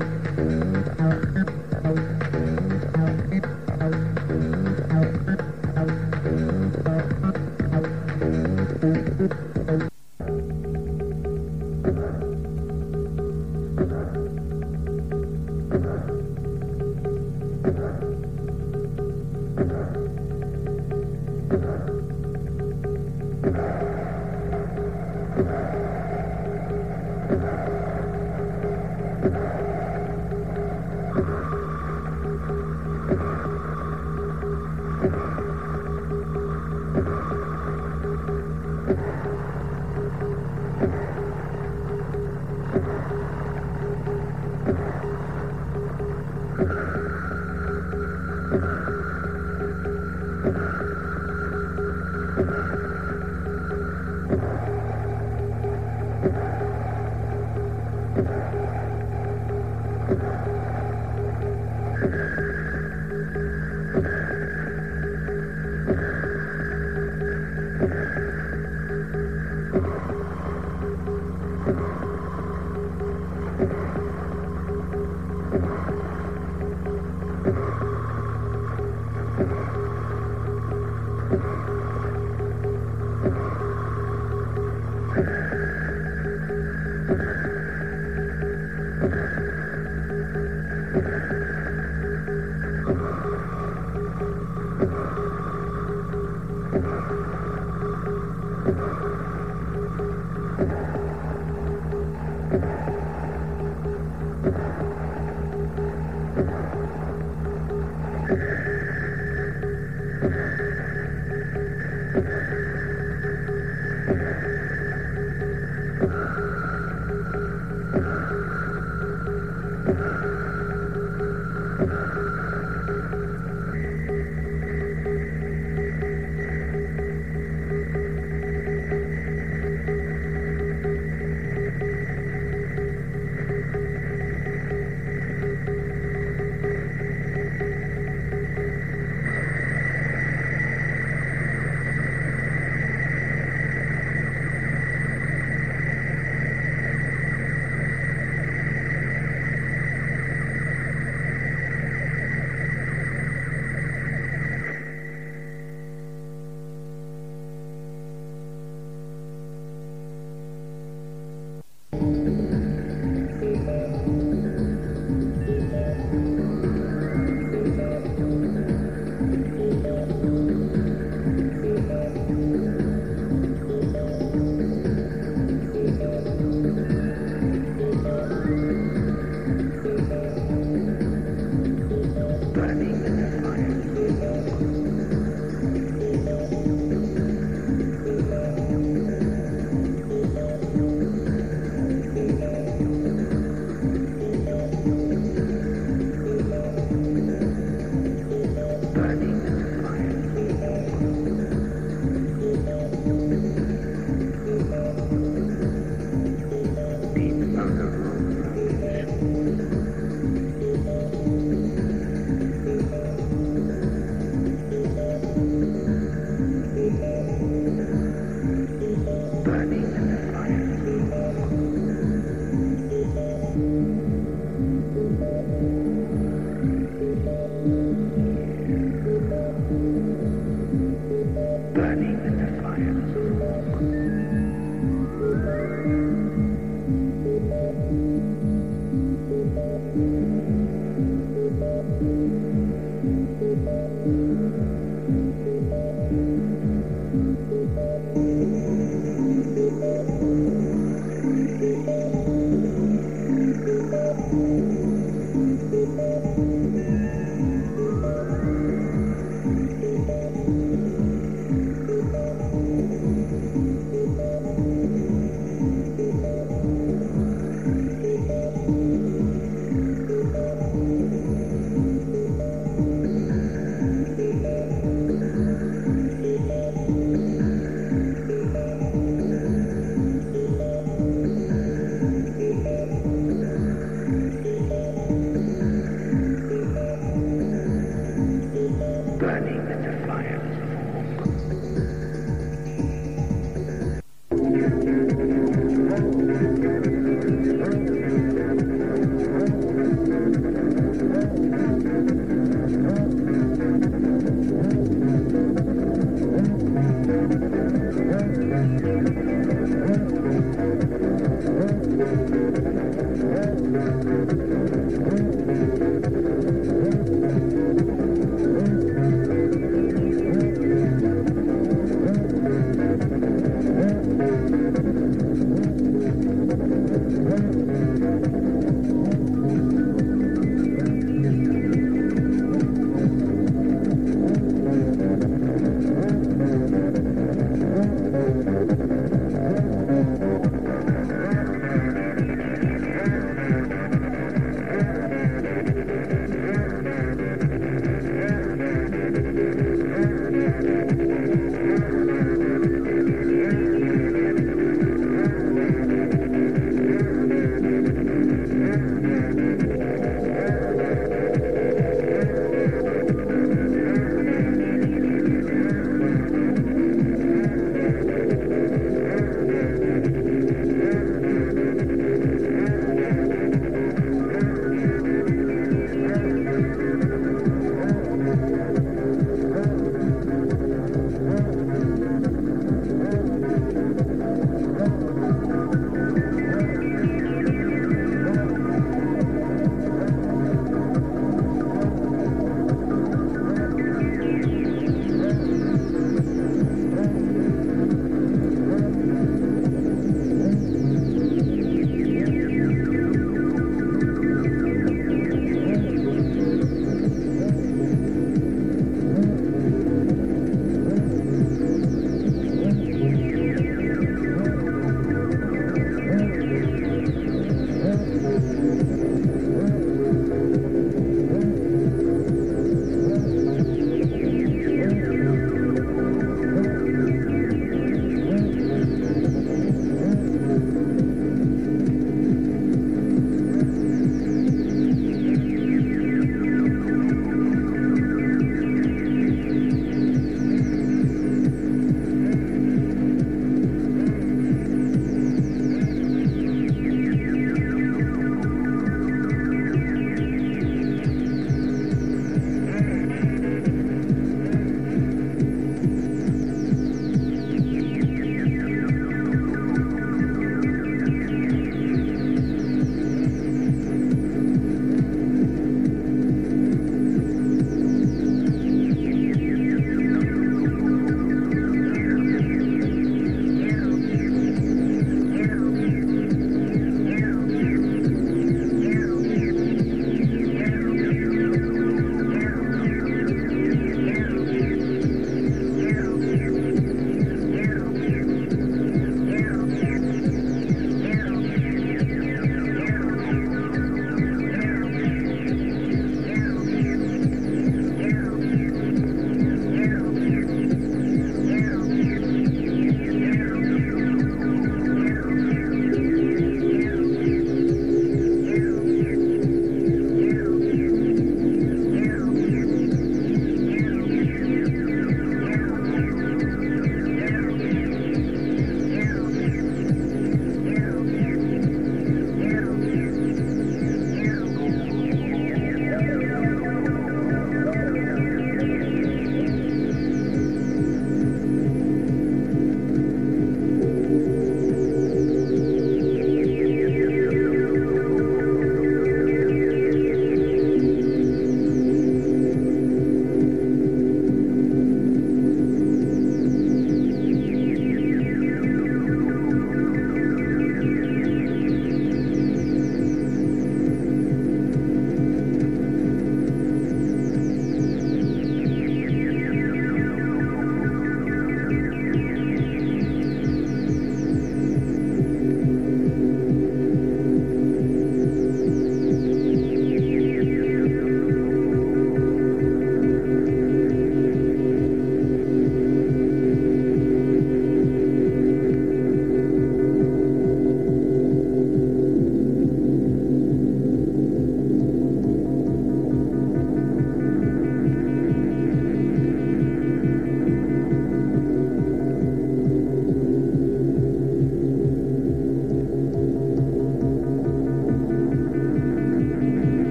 Thank you.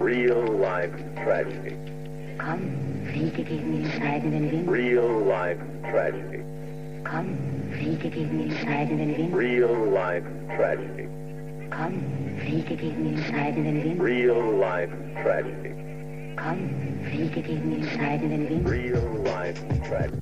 Real life tragedy. Komm, fliege gegen den scheidenden Wind. Real life tragedy. Komm, fliege gegen den scheidenden Wind. Real life tragedy. Komm, fliege gegen den scheidenden Wind. Real life tragedy. Komm, fliege gegen den scheidenden Wind. Real life tragedy.